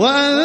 وأن